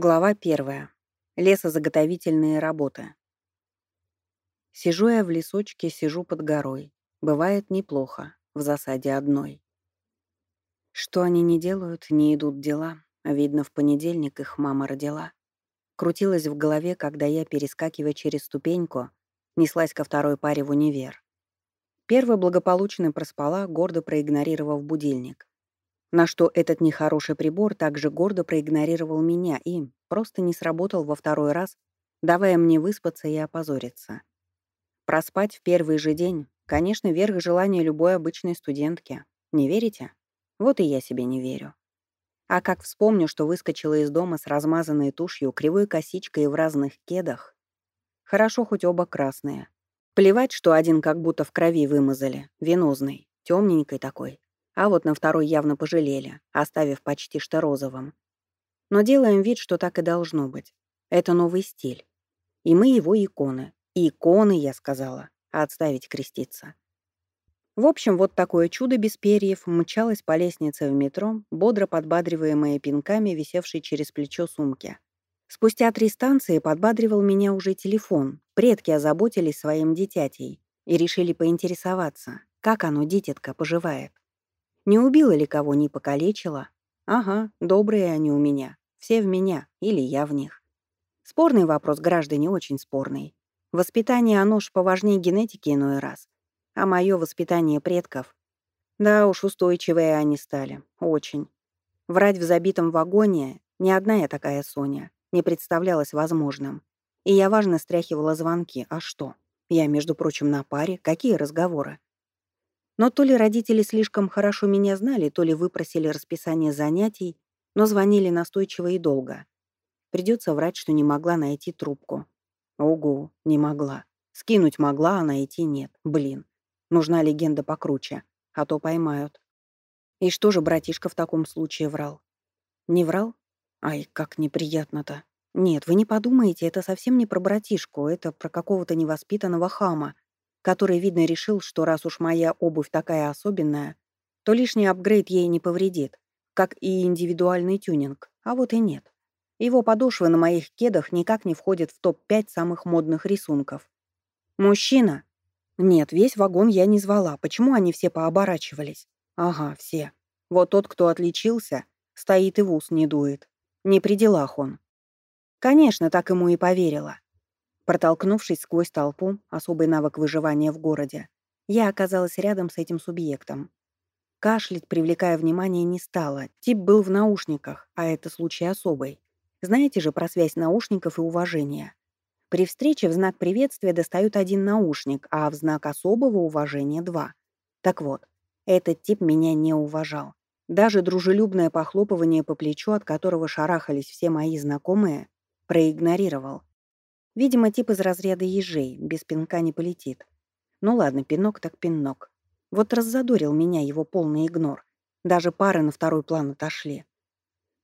Глава первая. Лесозаготовительные работы. Сижу я в лесочке, сижу под горой. Бывает неплохо, в засаде одной. Что они не делают, не идут дела. Видно, в понедельник их мама родила. Крутилась в голове, когда я, перескакивая через ступеньку, неслась ко второй паре в универ. Первый благополучно проспала, гордо проигнорировав будильник. На что этот нехороший прибор также гордо проигнорировал меня и просто не сработал во второй раз, давая мне выспаться и опозориться. Проспать в первый же день, конечно, верх желания любой обычной студентки. Не верите? Вот и я себе не верю. А как вспомню, что выскочила из дома с размазанной тушью, кривой косичкой и в разных кедах. Хорошо, хоть оба красные. Плевать, что один как будто в крови вымазали, венозный, темненький такой, а вот на второй явно пожалели, оставив почти что розовым. Но делаем вид, что так и должно быть. Это новый стиль. И мы его иконы. Иконы, я сказала, а отставить креститься. В общем, вот такое чудо без перьев мчалось по лестнице в метро, бодро подбадриваемое пинками, висевшей через плечо сумки. Спустя три станции подбадривал меня уже телефон. Предки озаботились своим дитятей и решили поинтересоваться, как оно, дитятка, поживает. Не убила ли кого, не покалечила? Ага, добрые они у меня. Все в меня, или я в них. Спорный вопрос, граждане, очень спорный. Воспитание оно ж поважнее генетики иной раз. А мое воспитание предков... Да уж, устойчивые они стали. Очень. Врать в забитом вагоне, ни одна я такая Соня, не представлялась возможным. И я важно стряхивала звонки. А что? Я, между прочим, на паре. Какие разговоры? Но то ли родители слишком хорошо меня знали, то ли выпросили расписание занятий, но звонили настойчиво и долго. Придется врать, что не могла найти трубку. Ого, не могла. Скинуть могла, а найти нет. Блин. Нужна легенда покруче, а то поймают. И что же братишка в таком случае врал? Не врал? Ай, как неприятно-то. Нет, вы не подумайте, это совсем не про братишку, это про какого-то невоспитанного хама, который, видно, решил, что раз уж моя обувь такая особенная, то лишний апгрейд ей не повредит, как и индивидуальный тюнинг, а вот и нет. Его подошвы на моих кедах никак не входят в топ-5 самых модных рисунков. Мужчина? Нет, весь вагон я не звала. Почему они все пооборачивались? Ага, все. Вот тот, кто отличился, стоит и в ус не дует. Не при делах он. Конечно, так ему и поверила. Протолкнувшись сквозь толпу, особый навык выживания в городе, я оказалась рядом с этим субъектом. Кашлять, привлекая внимание, не стало. Тип был в наушниках, а это случай особый. Знаете же про связь наушников и уважения. При встрече в знак приветствия достают один наушник, а в знак особого уважения — два. Так вот, этот тип меня не уважал. Даже дружелюбное похлопывание по плечу, от которого шарахались все мои знакомые, проигнорировал. Видимо, тип из разряда ежей, без пинка не полетит. Ну ладно, пинок так пинок. Вот раззадорил меня его полный игнор. Даже пары на второй план отошли.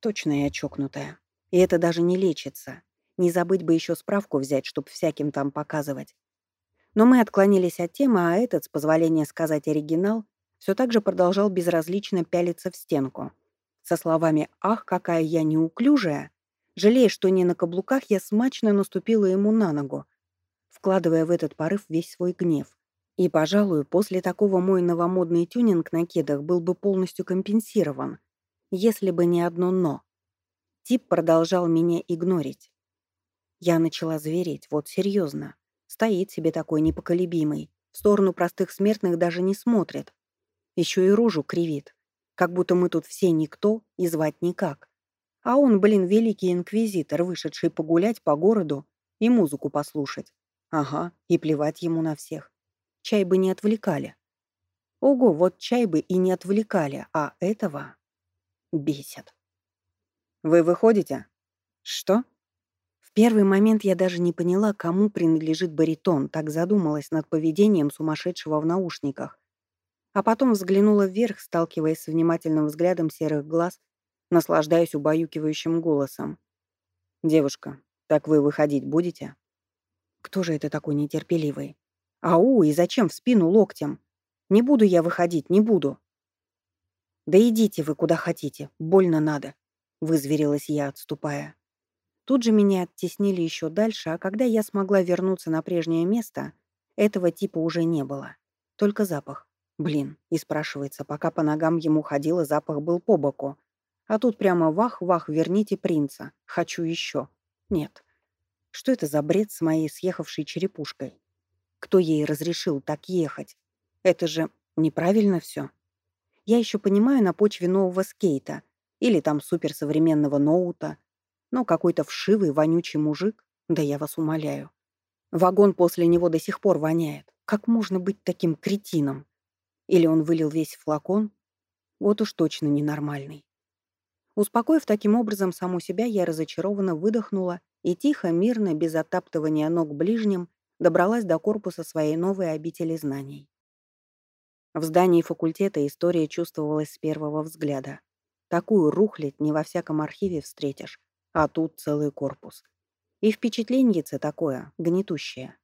Точно я чокнутая. И это даже не лечится. Не забыть бы еще справку взять, чтоб всяким там показывать. Но мы отклонились от темы, а этот, с позволения сказать оригинал, все так же продолжал безразлично пялиться в стенку. Со словами «Ах, какая я неуклюжая!» Жалея, что не на каблуках, я смачно наступила ему на ногу, вкладывая в этот порыв весь свой гнев. И, пожалуй, после такого мой новомодный тюнинг на кедах был бы полностью компенсирован, если бы не одно «но». Тип продолжал меня игнорить. Я начала звереть, вот серьезно. Стоит себе такой непоколебимый, в сторону простых смертных даже не смотрит. Еще и рожу кривит, как будто мы тут все никто и звать никак. А он, блин, великий инквизитор, вышедший погулять по городу и музыку послушать. Ага, и плевать ему на всех. Чай бы не отвлекали. Ого, вот чай бы и не отвлекали, а этого бесит. «Вы выходите?» «Что?» В первый момент я даже не поняла, кому принадлежит баритон, так задумалась над поведением сумасшедшего в наушниках. А потом взглянула вверх, сталкиваясь с внимательным взглядом серых глаз наслаждаясь убаюкивающим голосом. «Девушка, так вы выходить будете?» «Кто же это такой нетерпеливый? Ау, и зачем в спину локтем? Не буду я выходить, не буду». «Да идите вы куда хотите, больно надо», — вызверилась я, отступая. Тут же меня оттеснили еще дальше, а когда я смогла вернуться на прежнее место, этого типа уже не было. Только запах. Блин, и спрашивается, пока по ногам ему ходила, запах был по боку. А тут прямо вах-вах, верните принца. Хочу еще. Нет. Что это за бред с моей съехавшей черепушкой? Кто ей разрешил так ехать? Это же неправильно все. Я еще понимаю на почве нового скейта или там суперсовременного ноута, но какой-то вшивый, вонючий мужик, да я вас умоляю. Вагон после него до сих пор воняет. Как можно быть таким кретином? Или он вылил весь флакон? Вот уж точно ненормальный. Успокоив таким образом саму себя, я разочарованно выдохнула и тихо, мирно, без оттаптывания ног ближним, добралась до корпуса своей новой обители знаний. В здании факультета история чувствовалась с первого взгляда. Такую рухлядь не во всяком архиве встретишь, а тут целый корпус. И впечатленьице такое, гнетущее.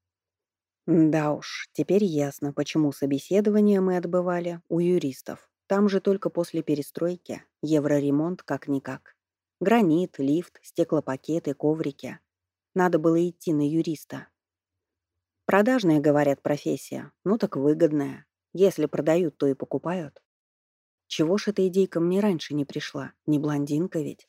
Да уж, теперь ясно, почему собеседование мы отбывали у юристов. Там же только после перестройки, евроремонт как-никак. Гранит, лифт, стеклопакеты, коврики. Надо было идти на юриста. Продажная, говорят, профессия. Ну так выгодная. Если продают, то и покупают. Чего ж эта идейка мне раньше не пришла? Не блондинка ведь?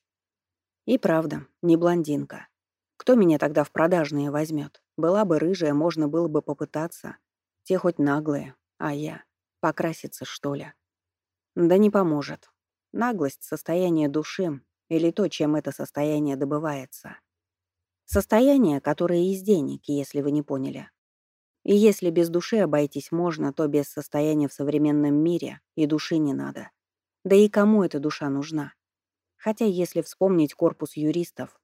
И правда, не блондинка. Кто меня тогда в продажные возьмет? Была бы рыжая, можно было бы попытаться. Те хоть наглые, а я. Покраситься, что ли? Да не поможет. Наглость — состояние души, или то, чем это состояние добывается. Состояние, которое из денег, если вы не поняли. И если без души обойтись можно, то без состояния в современном мире и души не надо. Да и кому эта душа нужна? Хотя если вспомнить корпус юристов,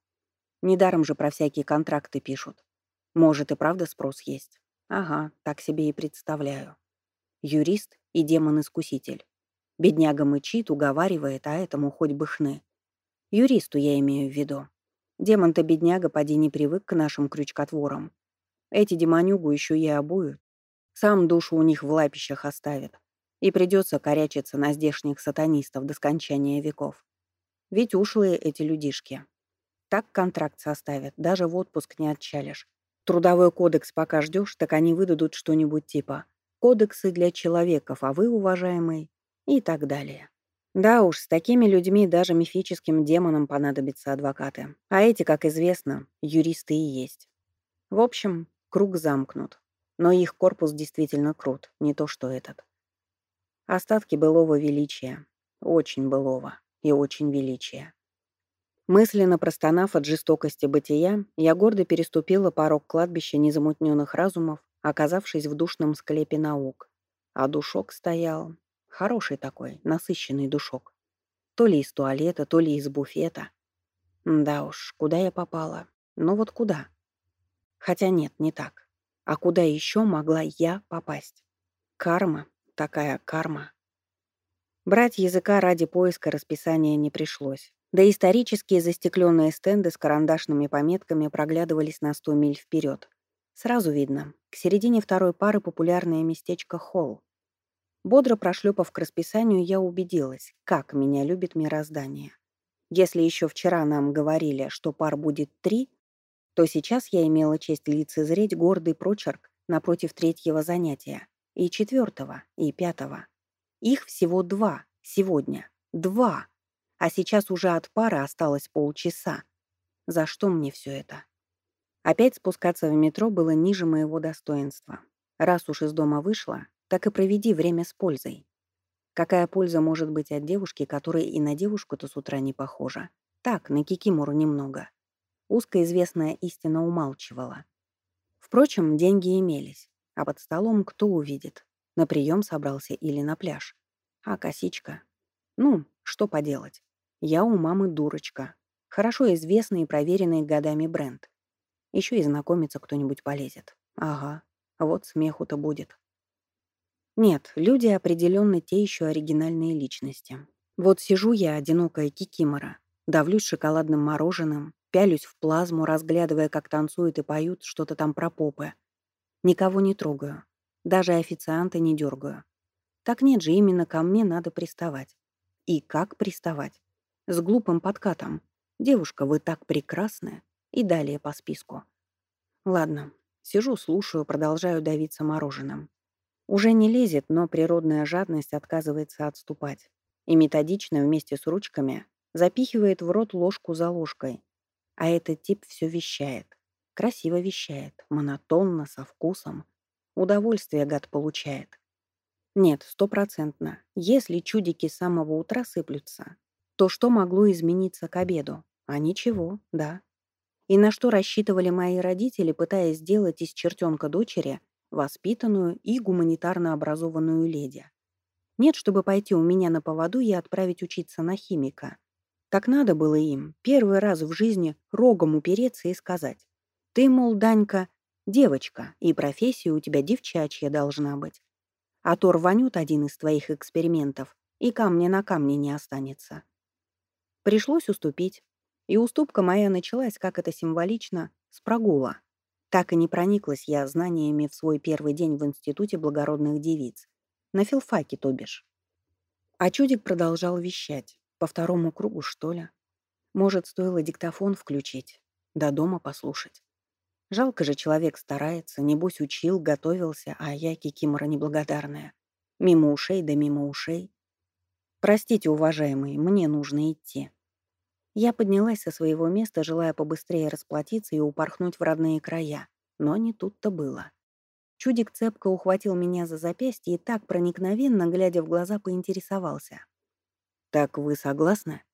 Недаром же про всякие контракты пишут. Может, и правда спрос есть. Ага, так себе и представляю. Юрист и демон-искуситель. Бедняга мычит, уговаривает, а этому хоть бы хны. Юристу я имею в виду. Демон-то бедняга поди не привык к нашим крючкотворам. Эти демонюгу еще и обуют. Сам душу у них в лапищах оставит. И придется корячиться на здешних сатанистов до скончания веков. Ведь ушлые эти людишки. Так контракт составят, даже в отпуск не отчалишь. Трудовой кодекс пока ждешь, так они выдадут что-нибудь типа «Кодексы для человеков, а вы, уважаемый» и так далее. Да уж, с такими людьми даже мифическим демонам понадобятся адвокаты. А эти, как известно, юристы и есть. В общем, круг замкнут. Но их корпус действительно крут, не то что этот. Остатки былого величия. Очень былого и очень величия. Мысленно простонав от жестокости бытия, я гордо переступила порог кладбища незамутненных разумов, оказавшись в душном склепе наук. А душок стоял. Хороший такой, насыщенный душок. То ли из туалета, то ли из буфета. Да уж, куда я попала? Ну вот куда? Хотя нет, не так. А куда еще могла я попасть? Карма, такая карма. Брать языка ради поиска расписания не пришлось. Да исторические застекленные стенды с карандашными пометками проглядывались на сто миль вперед. Сразу видно, к середине второй пары популярное местечко Холл. Бодро прошлепав к расписанию, я убедилась, как меня любит мироздание. Если еще вчера нам говорили, что пар будет три, то сейчас я имела честь лицезреть гордый прочерк напротив третьего занятия, и четвертого, и пятого. Их всего два сегодня. Два! а сейчас уже от пары осталось полчаса. За что мне все это? Опять спускаться в метро было ниже моего достоинства. Раз уж из дома вышла, так и проведи время с пользой. Какая польза может быть от девушки, которая и на девушку-то с утра не похожа? Так, на кикимору немного. Узкоизвестная истина умалчивала. Впрочем, деньги имелись, а под столом кто увидит? На прием собрался или на пляж? А косичка? Ну, что поделать? Я у мамы дурочка. Хорошо известный и проверенный годами бренд. Еще и знакомиться кто-нибудь полезет. Ага, вот смеху-то будет. Нет, люди определенно те еще оригинальные личности. Вот сижу я, одинокая кикимора, давлюсь шоколадным мороженым, пялюсь в плазму, разглядывая, как танцуют и поют что-то там про попы. Никого не трогаю. Даже официанта не дергаю. Так нет же, именно ко мне надо приставать. И как приставать? с глупым подкатом. «Девушка, вы так прекрасны!» И далее по списку. Ладно, сижу, слушаю, продолжаю давиться мороженым. Уже не лезет, но природная жадность отказывается отступать. И методично вместе с ручками запихивает в рот ложку за ложкой. А этот тип все вещает. Красиво вещает, монотонно, со вкусом. Удовольствие гад получает. Нет, стопроцентно. Если чудики с самого утра сыплются, то что могло измениться к обеду? А ничего, да. И на что рассчитывали мои родители, пытаясь сделать из чертенка дочери воспитанную и гуманитарно образованную леди? Нет, чтобы пойти у меня на поводу и отправить учиться на химика. Так надо было им первый раз в жизни рогом упереться и сказать. Ты, мол, Данька, девочка, и профессия у тебя девчачья должна быть а то рванет один из твоих экспериментов, и камня на камне не останется. Пришлось уступить. И уступка моя началась, как это символично, с прогула. Так и не прониклась я знаниями в свой первый день в Институте благородных девиц. На филфаке, то бишь. А чудик продолжал вещать. По второму кругу, что ли? Может, стоило диктофон включить, до дома послушать. Жалко же человек старается, небось учил, готовился, а я кикимора неблагодарная. Мимо ушей да мимо ушей. Простите, уважаемые, мне нужно идти. Я поднялась со своего места, желая побыстрее расплатиться и упорхнуть в родные края. Но не тут-то было. Чудик цепко ухватил меня за запястье и так проникновенно, глядя в глаза, поинтересовался. «Так вы согласны?»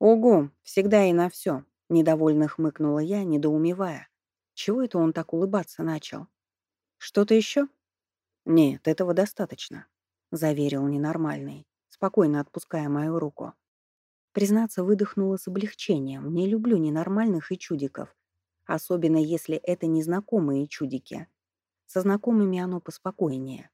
«Ого, всегда и на все», — недовольно хмыкнула я, недоумевая. Чего это он так улыбаться начал? Что-то еще? Нет, этого достаточно, заверил ненормальный, спокойно отпуская мою руку. Признаться, выдохнула с облегчением. Не люблю ненормальных и чудиков, особенно если это незнакомые чудики. Со знакомыми оно поспокойнее.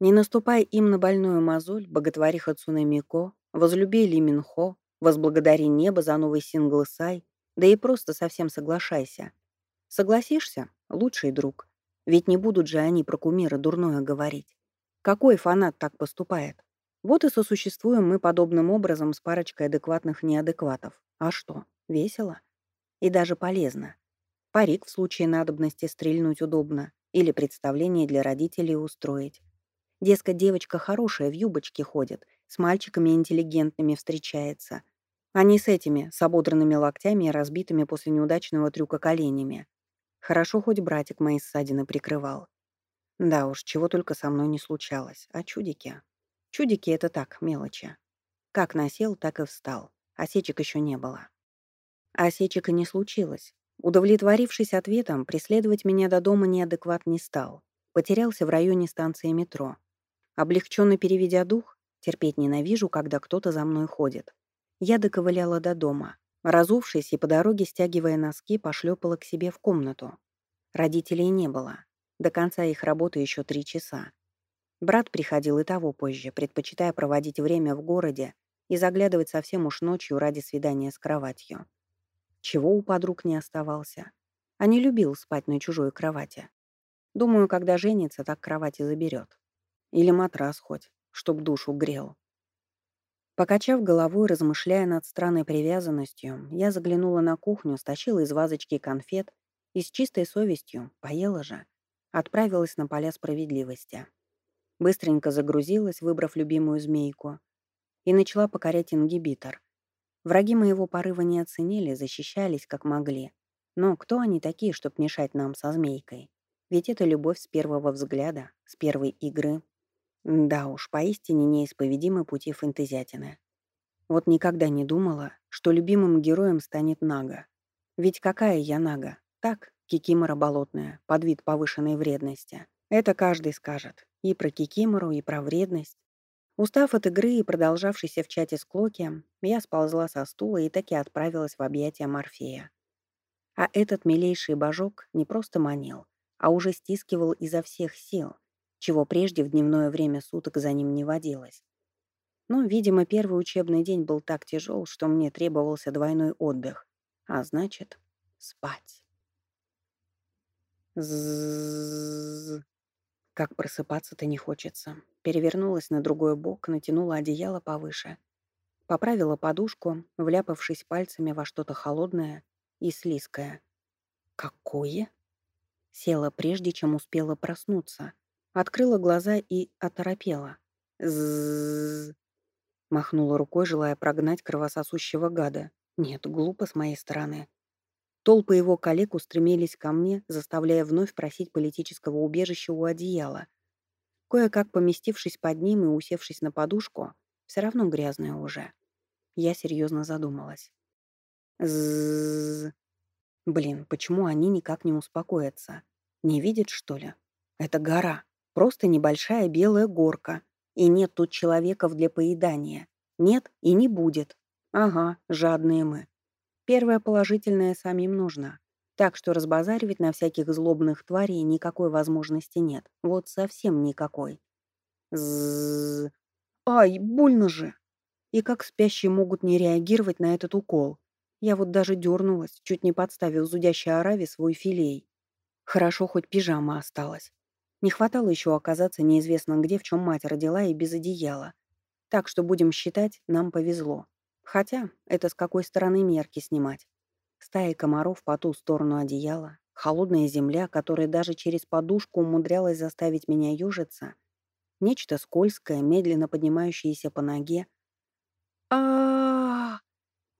Не наступай им на больную мозоль, боготвори Хацуне Мико, возлюби Ли Минхо, возблагодари небо за новый сингл Сай, да и просто совсем соглашайся — Согласишься? Лучший друг. Ведь не будут же они про кумира дурное говорить. Какой фанат так поступает? Вот и сосуществуем мы подобным образом с парочкой адекватных неадекватов. А что, весело? И даже полезно. Парик в случае надобности стрельнуть удобно или представление для родителей устроить. Дескать, девочка хорошая, в юбочке ходит, с мальчиками интеллигентными встречается, а не с этими, с ободранными локтями и разбитыми после неудачного трюка коленями. Хорошо, хоть братик мои ссадины прикрывал. Да уж, чего только со мной не случалось. А чудики? Чудики — это так, мелочи. Как насел, так и встал. Осечек еще не было. Осечек и не случилось. Удовлетворившись ответом, преследовать меня до дома неадекват не стал. Потерялся в районе станции метро. Облегченно переведя дух, терпеть ненавижу, когда кто-то за мной ходит. Я доковыляла до дома. Разувшись и по дороге, стягивая носки, пошлепала к себе в комнату. Родителей не было. До конца их работы еще три часа. Брат приходил и того позже, предпочитая проводить время в городе и заглядывать совсем уж ночью ради свидания с кроватью. Чего у подруг не оставался. А не любил спать на чужой кровати. Думаю, когда женится, так кровати заберет. Или матрас хоть, чтоб душу грел. Покачав головой, размышляя над странной привязанностью, я заглянула на кухню, стащила из вазочки конфет и с чистой совестью, поела же, отправилась на поля справедливости. Быстренько загрузилась, выбрав любимую змейку, и начала покорять ингибитор. Враги моего порыва не оценили, защищались как могли. Но кто они такие, чтоб мешать нам со змейкой? Ведь это любовь с первого взгляда, с первой игры. Да уж, поистине неисповедимы пути фэнтезиатины. Вот никогда не думала, что любимым героем станет Нага. Ведь какая я Нага? Так, кикимора болотная, под вид повышенной вредности. Это каждый скажет. И про кикимору, и про вредность. Устав от игры и продолжавшейся в чате склоки, я сползла со стула и таки отправилась в объятия Морфея. А этот милейший божок не просто манил, а уже стискивал изо всех сил, чего прежде в дневное время суток за ним не водилось. Но, видимо, первый учебный день был так тяжел, что мне требовался двойной отдых, а значит, спать. Ззззз. Как просыпаться-то не хочется. Перевернулась на другой бок, натянула одеяло повыше. Поправила подушку, вляпавшись пальцами во что-то холодное, и слизкое. Какое? Села прежде, чем успела проснуться. Открыла глаза и оторопела. Зззз. Махнула рукой, желая прогнать кровососущего гада. Нет, глупо с моей стороны. Толпы его коллег устремились ко мне, заставляя вновь просить политического убежища у одеяла. Кое-как поместившись под ним и усевшись на подушку, все равно грязная уже. Я серьезно задумалась. Зззз. Блин, почему они никак не успокоятся? Не видят, что ли? Это гора. Просто небольшая белая горка. И нет тут человеков для поедания. Нет и не будет. Ага, жадные мы. Первое положительное самим нужно. Так что разбазаривать на всяких злобных тварей никакой возможности нет. Вот совсем никакой. Зззз. Ай, больно же. И как спящие могут не реагировать на этот укол? Я вот даже дернулась, чуть не подставив зудящей ораве свой филей. Хорошо, хоть пижама осталась. Не хватало еще оказаться неизвестно где, в чем мать родила и без одеяла. Так что будем считать, нам повезло. Хотя, это с какой стороны мерки снимать? Стаи комаров по ту сторону одеяла, холодная земля, которая даже через подушку умудрялась заставить меня южиться, нечто скользкое, медленно поднимающееся по ноге. а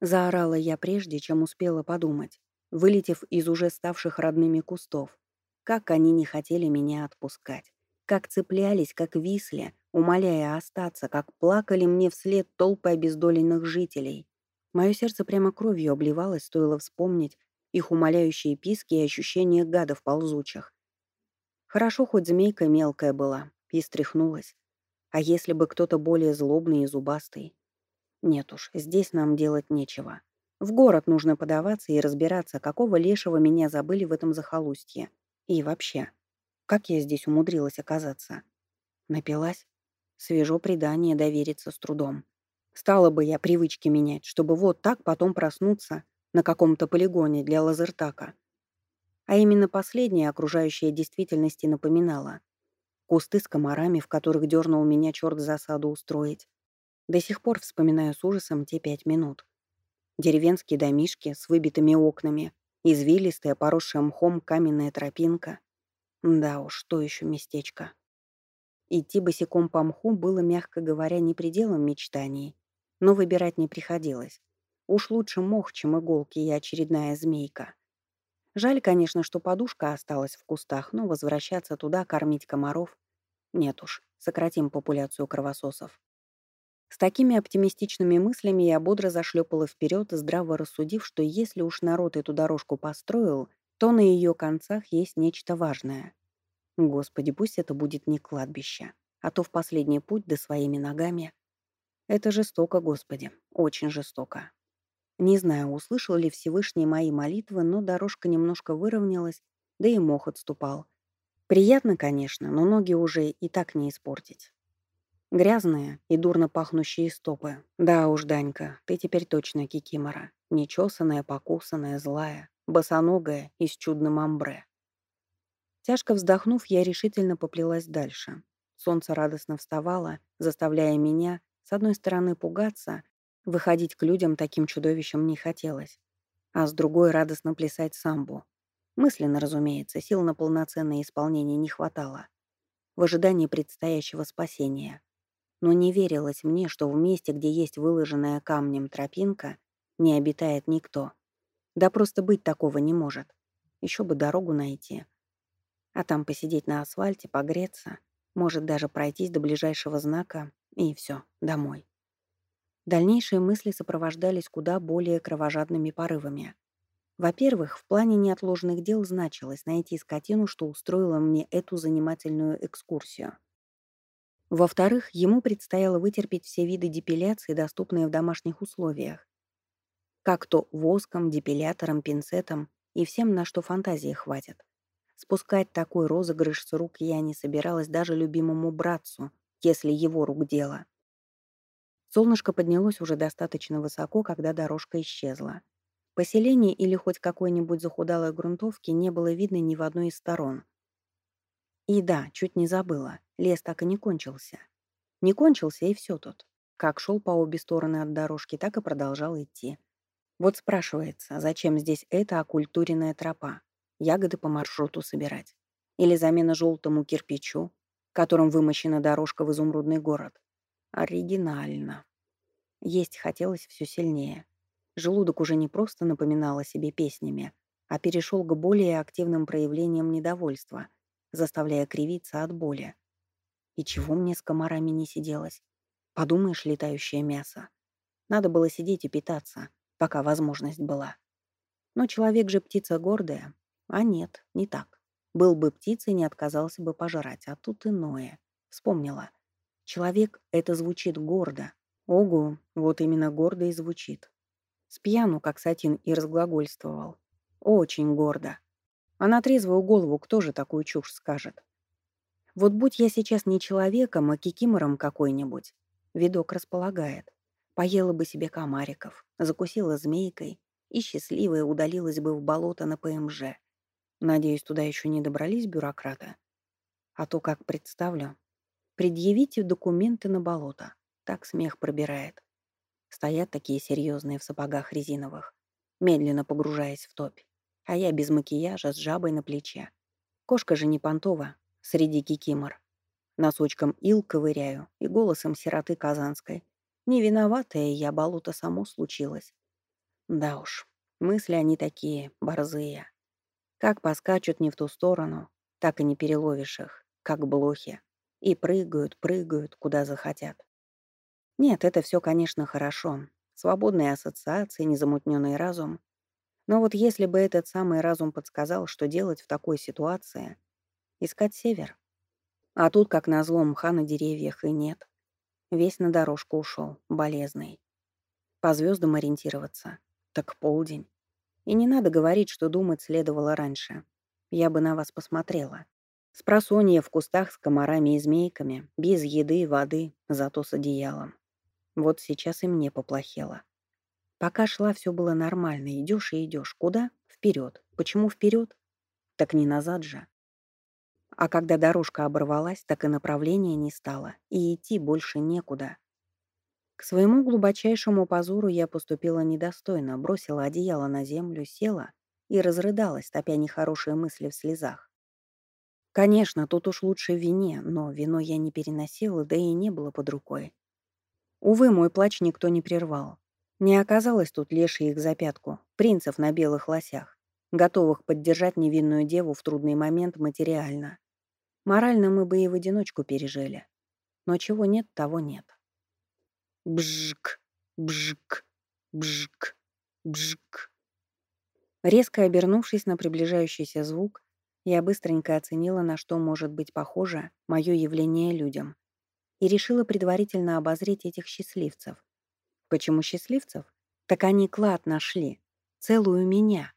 заорала я прежде, чем успела подумать, вылетев из уже ставших родными кустов. Как они не хотели меня отпускать. Как цеплялись, как висли, умоляя остаться, как плакали мне вслед толпы обездоленных жителей. Мое сердце прямо кровью обливалось, стоило вспомнить их умоляющие писки и ощущения гадов ползучих. Хорошо, хоть змейка мелкая была, и стряхнулась. А если бы кто-то более злобный и зубастый? Нет уж, здесь нам делать нечего. В город нужно подаваться и разбираться, какого лешего меня забыли в этом захолустье. И вообще, как я здесь умудрилась оказаться? Напилась? Свежо предание довериться с трудом. Стала бы я привычки менять, чтобы вот так потом проснуться на каком-то полигоне для лазертака. А именно последнее окружающая действительности напоминала. Кусты с комарами, в которых дернул меня черт засаду устроить. До сих пор вспоминаю с ужасом те пять минут. Деревенские домишки с выбитыми окнами, Извилистая, поросшая мхом каменная тропинка. Да уж, что еще местечко. Идти босиком по мху было, мягко говоря, не пределом мечтаний. Но выбирать не приходилось. Уж лучше мох, чем иголки и очередная змейка. Жаль, конечно, что подушка осталась в кустах, но возвращаться туда, кормить комаров... Нет уж, сократим популяцию кровососов. С такими оптимистичными мыслями я бодро зашлепала вперед, здраво рассудив, что если уж народ эту дорожку построил, то на ее концах есть нечто важное. Господи, пусть это будет не кладбище, а то в последний путь до своими ногами. Это жестоко, Господи, очень жестоко. Не знаю, услышал ли Всевышний мои молитвы, но дорожка немножко выровнялась, да и мох отступал. Приятно, конечно, но ноги уже и так не испортить. Грязные и дурно пахнущие стопы. Да уж, Данька, ты теперь точно кикимора. Нечесанная, покусанная, злая, босоногая и с чудным амбре. Тяжко вздохнув, я решительно поплелась дальше. Солнце радостно вставало, заставляя меня, с одной стороны, пугаться, выходить к людям таким чудовищем не хотелось, а с другой — радостно плясать самбу. Мысленно, разумеется, сил на полноценное исполнение не хватало. В ожидании предстоящего спасения но не верилось мне, что в месте, где есть выложенная камнем тропинка, не обитает никто. Да просто быть такого не может. Еще бы дорогу найти. А там посидеть на асфальте, погреться, может даже пройтись до ближайшего знака, и все, домой. Дальнейшие мысли сопровождались куда более кровожадными порывами. Во-первых, в плане неотложных дел значилось найти скотину, что устроила мне эту занимательную экскурсию. Во-вторых, ему предстояло вытерпеть все виды депиляции, доступные в домашних условиях. Как то воском, депилятором, пинцетом и всем, на что фантазии хватит. Спускать такой розыгрыш с рук я не собиралась даже любимому братцу, если его рук дело. Солнышко поднялось уже достаточно высоко, когда дорожка исчезла. Поселения или хоть какой-нибудь захудалой грунтовки не было видно ни в одной из сторон. И да, чуть не забыла. Лес так и не кончился. Не кончился, и все тут. Как шел по обе стороны от дорожки, так и продолжал идти. Вот спрашивается, зачем здесь эта оккультуренная тропа? Ягоды по маршруту собирать? Или замена желтому кирпичу, которым вымощена дорожка в изумрудный город? Оригинально. Есть хотелось все сильнее. Желудок уже не просто напоминал о себе песнями, а перешел к более активным проявлениям недовольства, заставляя кривиться от боли. И чего мне с комарами не сиделось? Подумаешь, летающее мясо. Надо было сидеть и питаться, пока возможность была. Но человек же птица гордая. А нет, не так. Был бы птицей, не отказался бы пожрать, а тут иное. Вспомнила. Человек — это звучит гордо. Ого, вот именно гордо и звучит. Спьяну, как Сатин, и разглагольствовал. Очень гордо. А на трезвую голову кто же такую чушь скажет? Вот будь я сейчас не человеком, а кикимором какой-нибудь, видок располагает. Поела бы себе комариков, закусила змейкой и счастливая удалилась бы в болото на ПМЖ. Надеюсь, туда еще не добрались бюрократы. А то, как представлю, предъявите документы на болото. Так смех пробирает. Стоят такие серьезные в сапогах резиновых, медленно погружаясь в топь. А я без макияжа, с жабой на плече. Кошка же не понтова, среди кикимор. Носочком ил ковыряю и голосом сироты казанской не виноватая я, болото само случилось. Да уж, мысли они такие, борзые. Как поскачут не в ту сторону, так и не переловишь их, как блохи. И прыгают, прыгают, куда захотят. Нет, это все, конечно, хорошо. Свободные ассоциации, незамутненный разум. Но вот если бы этот самый разум подсказал, что делать в такой ситуации, искать север. А тут, как назло, мха на деревьях и нет. Весь на дорожку ушел, болезный. По звездам ориентироваться. Так полдень. И не надо говорить, что думать следовало раньше. Я бы на вас посмотрела. Спросонья в кустах с комарами и змейками, без еды и воды, зато с одеялом. Вот сейчас и мне поплохело. Пока шла, все было нормально. Идешь и идешь. Куда? Вперед. Почему вперед? Так не назад же. А когда дорожка оборвалась, так и направления не стало, и идти больше некуда. К своему глубочайшему позору я поступила недостойно, бросила одеяло на землю, села и разрыдалась, топя нехорошие мысли в слезах. Конечно, тут уж лучше вине, но вино я не переносила, да и не было под рукой. Увы, мой плач никто не прервал. Не оказалось тут леший их за пятку, принцев на белых лосях, готовых поддержать невинную деву в трудный момент материально. Морально мы бы и в одиночку пережили. Но чего нет, того нет. Бжк, бжк, бжк, бжк. Резко обернувшись на приближающийся звук, я быстренько оценила, на что может быть похоже мое явление людям, и решила предварительно обозреть этих счастливцев. Почему счастливцев? Так они клад нашли. Целую меня.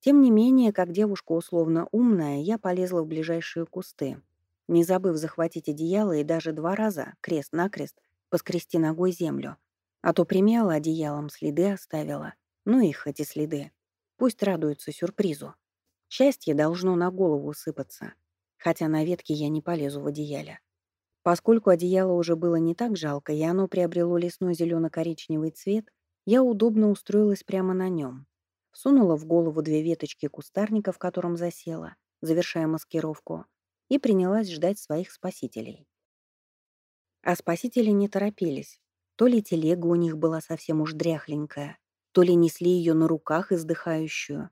Тем не менее, как девушка условно умная, я полезла в ближайшие кусты, не забыв захватить одеяло и даже два раза, крест-накрест, поскрести ногой землю. А то примяла одеялом, следы оставила. Ну их, эти следы. Пусть радуются сюрпризу. Счастье должно на голову сыпаться. Хотя на ветке я не полезу в одеяле. Поскольку одеяло уже было не так жалко, и оно приобрело лесной зелено-коричневый цвет, я удобно устроилась прямо на нем сунула в голову две веточки кустарника, в котором засела, завершая маскировку, и принялась ждать своих спасителей. А спасители не торопились. То ли телега у них была совсем уж дряхленькая, то ли несли ее на руках издыхающую.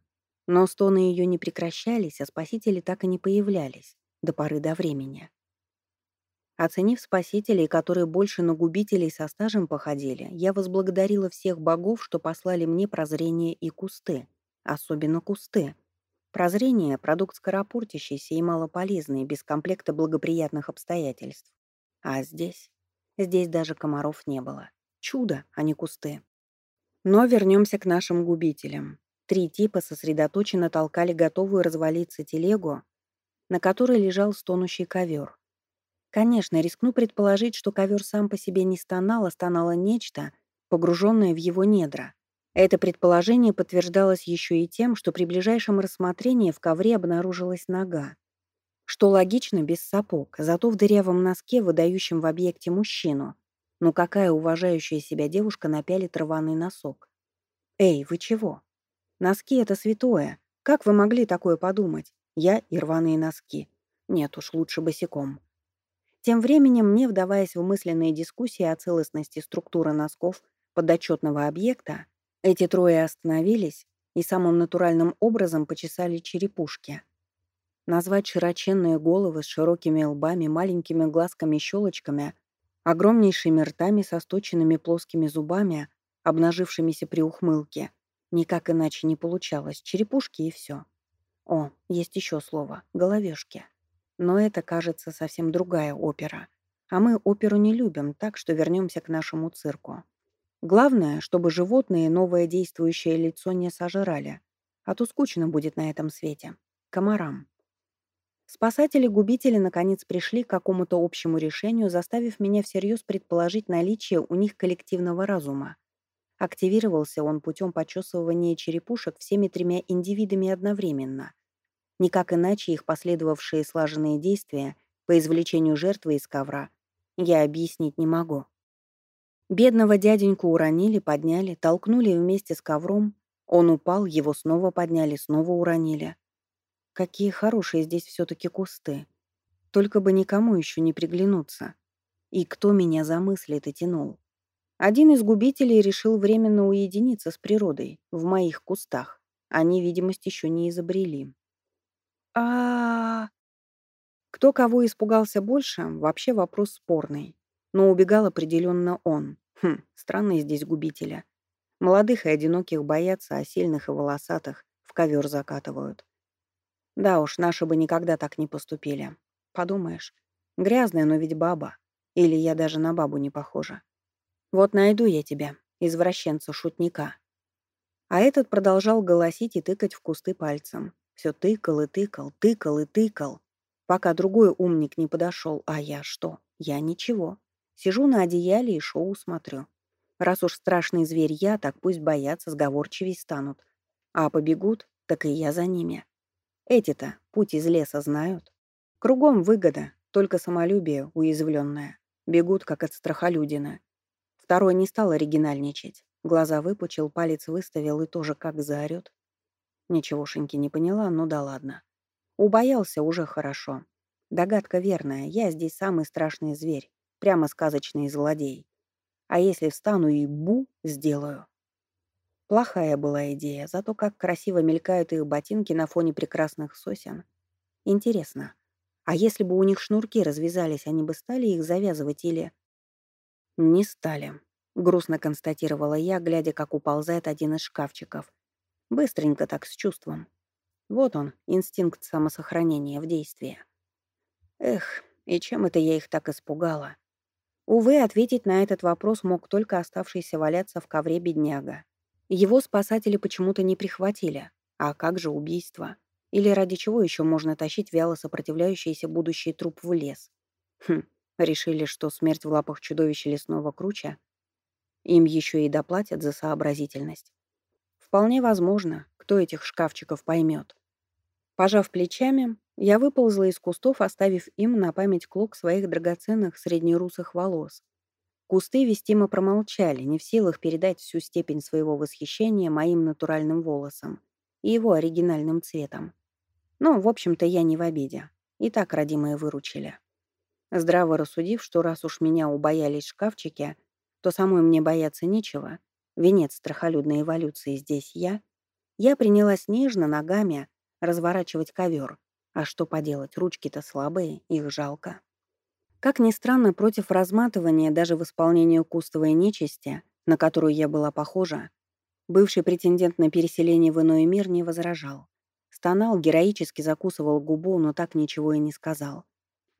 Но стоны ее не прекращались, а спасители так и не появлялись до поры до времени. Оценив спасителей, которые больше на губителей со стажем походили, я возблагодарила всех богов, что послали мне прозрение и кусты. Особенно кусты. Прозрение — продукт скоропортящийся и малополезный, без комплекта благоприятных обстоятельств. А здесь? Здесь даже комаров не было. Чудо, а не кусты. Но вернемся к нашим губителям. Три типа сосредоточенно толкали готовую развалиться телегу, на которой лежал стонущий ковер. Конечно, рискну предположить, что ковер сам по себе не стонал, а стонало нечто, погруженное в его недра. Это предположение подтверждалось еще и тем, что при ближайшем рассмотрении в ковре обнаружилась нога. Что логично, без сапог, зато в дырявом носке, выдающем в объекте мужчину. Но какая уважающая себя девушка напялит рваный носок? Эй, вы чего? Носки — это святое. Как вы могли такое подумать? Я и рваные носки. Нет уж, лучше босиком. Тем временем, мне вдаваясь в мысленные дискуссии о целостности структуры носков подотчетного объекта, эти трое остановились и самым натуральным образом почесали черепушки. Назвать широченные головы с широкими лбами, маленькими глазками-щелочками, огромнейшими ртами со сточенными плоскими зубами, обнажившимися при ухмылке, никак иначе не получалось, черепушки и все. О, есть еще слово — головешки. Но это, кажется, совсем другая опера. А мы оперу не любим, так что вернемся к нашему цирку. Главное, чтобы животные новое действующее лицо не сожрали, а то скучно будет на этом свете. Комарам. Спасатели-губители наконец пришли к какому-то общему решению, заставив меня всерьез предположить наличие у них коллективного разума. Активировался он путем почесывания черепушек всеми тремя индивидами одновременно. Никак иначе их последовавшие слаженные действия по извлечению жертвы из ковра я объяснить не могу. Бедного дяденьку уронили, подняли, толкнули вместе с ковром. Он упал, его снова подняли, снова уронили. Какие хорошие здесь все-таки кусты. Только бы никому еще не приглянуться. И кто меня замыслит и тянул? Один из губителей решил временно уединиться с природой, в моих кустах. Они видимость еще не изобрели. а Кто кого испугался больше, вообще вопрос спорный. Но убегал определенно он. Хм, странные здесь губители. Молодых и одиноких боятся, а сильных и волосатых в ковер закатывают. Да уж, наши бы никогда так не поступили. Подумаешь, грязная, но ведь баба. Или я даже на бабу не похожа. Вот найду я тебя, извращенца-шутника». А этот продолжал голосить и тыкать в кусты пальцем. Все тыкал и тыкал, тыкал и тыкал. Пока другой умник не подошел, а я что? Я ничего. Сижу на одеяле и шоу смотрю. Раз уж страшный зверь я, так пусть боятся, сговорчивей станут. А побегут, так и я за ними. Эти-то путь из леса знают. Кругом выгода, только самолюбие уязвленное. Бегут, как от страхолюдина. Второй не стал оригинальничать. Глаза выпучил, палец выставил и тоже как заорет. Ничегошеньки не поняла, ну да ладно. Убоялся уже хорошо. Догадка верная, я здесь самый страшный зверь, прямо сказочный злодей. А если встану и бу сделаю? Плохая была идея, зато как красиво мелькают их ботинки на фоне прекрасных сосен. Интересно, а если бы у них шнурки развязались, они бы стали их завязывать или... «Не стали», — грустно констатировала я, глядя, как уползает один из шкафчиков. Быстренько так, с чувством. Вот он, инстинкт самосохранения в действии. Эх, и чем это я их так испугала? Увы, ответить на этот вопрос мог только оставшийся валяться в ковре бедняга. Его спасатели почему-то не прихватили. А как же убийство? Или ради чего еще можно тащить вяло сопротивляющийся будущий труп в лес? Хм, Решили, что смерть в лапах чудовища лесного круча им еще и доплатят за сообразительность. Вполне возможно, кто этих шкафчиков поймет. Пожав плечами, я выползла из кустов, оставив им на память клок своих драгоценных среднерусых волос. Кусты вестимо промолчали, не в силах передать всю степень своего восхищения моим натуральным волосом и его оригинальным цветом. Но, в общем-то, я не в обиде. И так родимые выручили. Здраво рассудив, что раз уж меня убоялись шкафчики, то самой мне бояться нечего, венец страхолюдной эволюции здесь я, я принялась нежно ногами разворачивать ковер. А что поделать, ручки-то слабые, их жалко. Как ни странно, против разматывания даже в исполнении кустовой нечисти, на которую я была похожа, бывший претендент на переселение в иной мир не возражал. Стонал, героически закусывал губу, но так ничего и не сказал.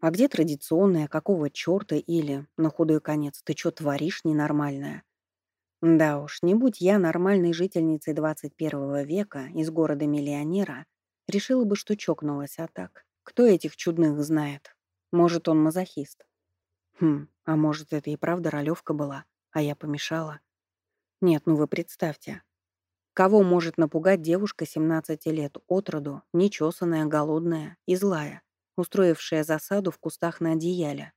А где традиционная, какого черта или, на худой конец, ты что творишь ненормальное? Да уж, не будь я нормальной жительницей 21 века из города-миллионера, решила бы, что чокнулась, а так. Кто этих чудных знает? Может, он мазохист. Хм, а может, это и правда ролевка была, а я помешала? Нет, ну вы представьте. Кого может напугать девушка 17 лет от роду, нечесанная, голодная и злая? устроившая засаду в кустах на одеяле.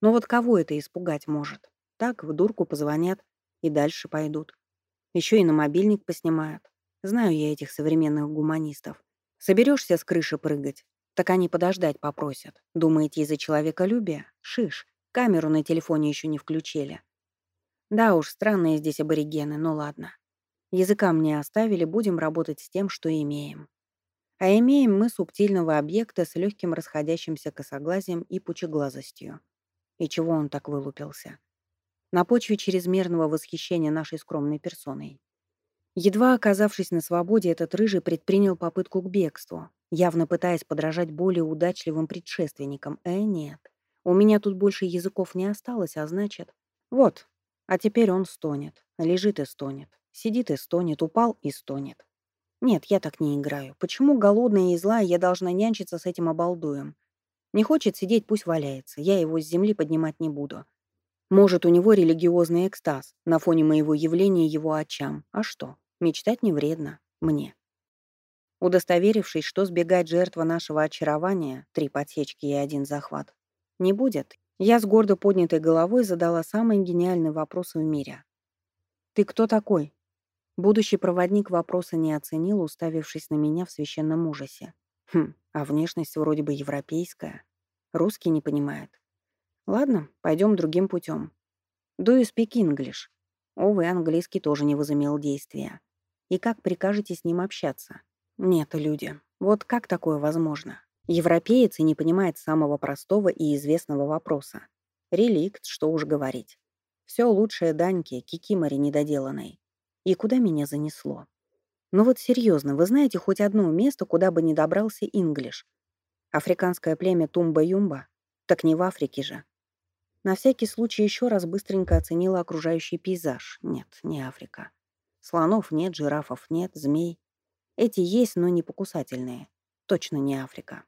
Но вот кого это испугать может? Так в дурку позвонят и дальше пойдут. Еще и на мобильник поснимают. Знаю я этих современных гуманистов. Соберешься с крыши прыгать, так они подождать попросят. Думаете, из-за человеколюбия? Шиш. Камеру на телефоне еще не включили. Да уж, странные здесь аборигены, но ладно. Языка мне оставили, будем работать с тем, что имеем. А имеем мы субтильного объекта с легким расходящимся косоглазием и пучеглазостью. И чего он так вылупился? На почве чрезмерного восхищения нашей скромной персоной. Едва оказавшись на свободе, этот рыжий предпринял попытку к бегству, явно пытаясь подражать более удачливым предшественникам. Э, нет. У меня тут больше языков не осталось, а значит... Вот. А теперь он стонет. Лежит и стонет. Сидит и стонет. Упал и стонет. Нет, я так не играю. Почему голодная и злая я должна нянчиться с этим обалдуем? Не хочет сидеть, пусть валяется. Я его с земли поднимать не буду. Может, у него религиозный экстаз на фоне моего явления его очам. А что? Мечтать не вредно. Мне. Удостоверившись, что сбегать жертва нашего очарования, три подсечки и один захват, не будет, я с гордо поднятой головой задала самый гениальный вопрос в мире. «Ты кто такой?» Будущий проводник вопроса не оценил, уставившись на меня в священном ужасе. Хм, а внешность вроде бы европейская. Русский не понимает. Ладно, пойдем другим путем. Do you speak English? Увы, английский тоже не возымел действия. И как прикажете с ним общаться? Нет, люди, вот как такое возможно? Европеец и не понимает самого простого и известного вопроса. Реликт, что уж говорить. Все лучшее Даньке, кикиморе недоделанной. И куда меня занесло? Ну вот серьезно, вы знаете хоть одно место, куда бы не добрался Инглиш? Африканское племя Тумба-Юмба? Так не в Африке же. На всякий случай еще раз быстренько оценила окружающий пейзаж. Нет, не Африка. Слонов нет, жирафов нет, змей. Эти есть, но не покусательные. Точно не Африка.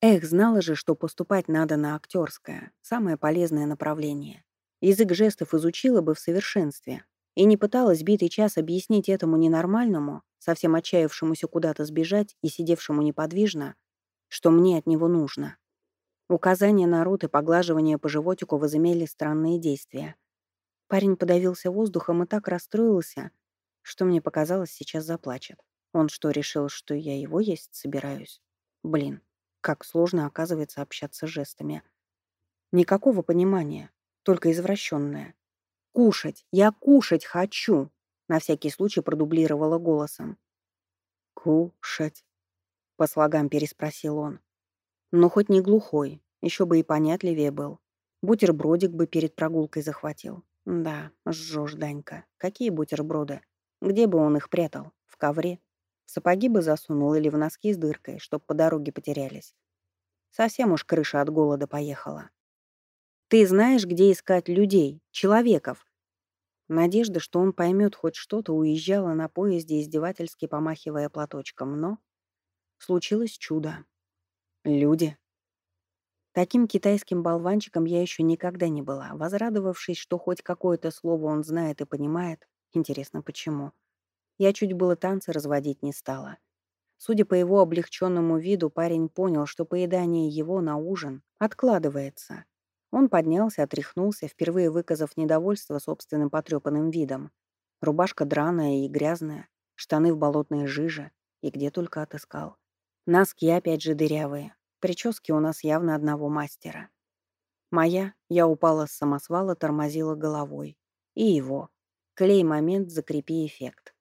Эх, знала же, что поступать надо на актерское, самое полезное направление. Язык жестов изучила бы в совершенстве. И не пыталась битый час объяснить этому ненормальному, совсем отчаявшемуся куда-то сбежать и сидевшему неподвижно, что мне от него нужно. Указания на рот и поглаживание по животику возымели странные действия. Парень подавился воздухом и так расстроился, что мне показалось, сейчас заплачет. Он что, решил, что я его есть собираюсь? Блин, как сложно, оказывается, общаться жестами. Никакого понимания, только извращенное. «Кушать! Я кушать хочу!» На всякий случай продублировала голосом. «Кушать?» — по слогам переспросил он. Но хоть не глухой, еще бы и понятливее был. Бутербродик бы перед прогулкой захватил. Да, жжешь, Данька. Какие бутерброды? Где бы он их прятал? В ковре? В сапоги бы засунул или в носки с дыркой, чтоб по дороге потерялись. Совсем уж крыша от голода поехала. Ты знаешь, где искать людей, человеков? Надежда, что он поймет хоть что-то, уезжала на поезде, издевательски помахивая платочком, но случилось чудо. Люди. Таким китайским болванчиком я еще никогда не была, возрадовавшись, что хоть какое-то слово он знает и понимает. Интересно, почему? Я чуть было танцы разводить не стала. Судя по его облегченному виду, парень понял, что поедание его на ужин откладывается. Он поднялся, отряхнулся, впервые выказав недовольство собственным потрепанным видом. Рубашка драная и грязная, штаны в болотной жиже, и где только отыскал. Носки опять же дырявые. Прически у нас явно одного мастера. Моя, я упала с самосвала, тормозила головой. И его. Клей момент, закрепи эффект.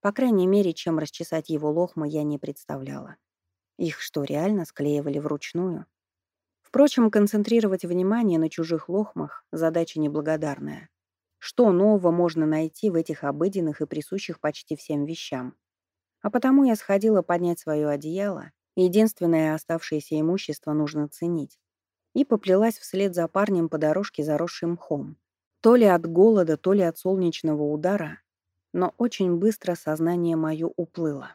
По крайней мере, чем расчесать его лохмы, я не представляла. Их что, реально склеивали вручную? Впрочем, концентрировать внимание на чужих лохмах – задача неблагодарная. Что нового можно найти в этих обыденных и присущих почти всем вещам? А потому я сходила поднять свое одеяло, единственное оставшееся имущество нужно ценить, и поплелась вслед за парнем по дорожке, заросшей мхом. То ли от голода, то ли от солнечного удара, но очень быстро сознание мое уплыло.